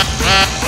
Ha